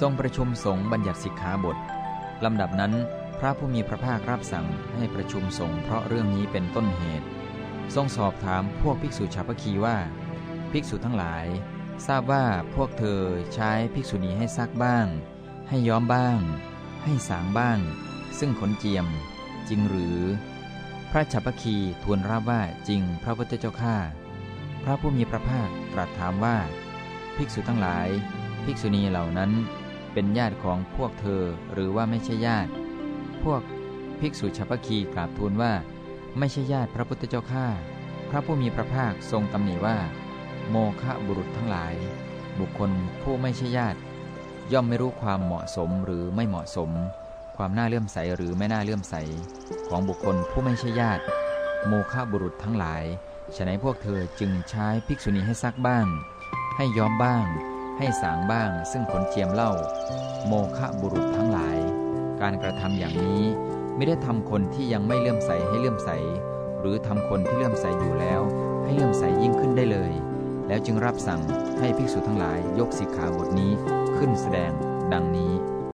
ทรงประชุมสงฆ์บัญญัติสิกขาบทลำดับนั้น พระผู้มีพระภาครับสั่งให้ประชุมสงฆ์เพราะเรื่องนี้เป็นต้นเหตุ ทรงสอบถามพวกภิกษุชาวพคีว่า ภิกษุทั้งหลาย ทราบว่าพวกเธอใช้ภิกษุณีให้ซักบ้าง ให้ย้อมบ้าง ให้สางบ้าง ซึ่งขนเจียม จริงหรือ พระชาวพคีทูลรับว่าจริงพระพุทธเจ้าข้าพระผู้มีพระภาคตรัสถามว่า ภิกษุทั้งหลาย ภิกษุณีเหล่านั้น เป็นญาติของพวกเธอหรือว่าไม่ใช่ญาติ พวกภิกษุชาวพคีกราบทูลว่า ไม่ใช่ญาติพระพุทธเจ้าข้าพระผู้มีพระภาคทรงตำหนิว่า โมฆะบุรุษทั้งหลาย บุคคลผู้ไม่ใช่ญาติ ย่อมไม่รู้ความเหมาะสมหรือไม่เหมาะสม ความน่าเลื่อมใสหรือไม่น่าเลื่อมใส ของบุคคลผู้ไม่ใช่ญาติ โมฆะบุรุษทั้งหลายฉะนั้นพวกเธอจึงใช้ภิกษุณีให้ซักบ้าง ให้ย้อมบ้าง ให้สางบ้างซึ่งผลเจียมเล่า โมฆะบุรุษทั้งหลาย การกระทำอย่างนี้ไม่ได้ทำคนที่ยังไม่เลื่อมใสให้เลื่อมใส หรือทำคนที่เลื่อมใสอยู่แล้ว ให้เลื่อมใสยิ่งขึ้นได้เลย แล้วจึงรับสั่งให้ภิกษุทั้งหลายยกสิกขาบทนี้ขึ้นแสดงดังนี้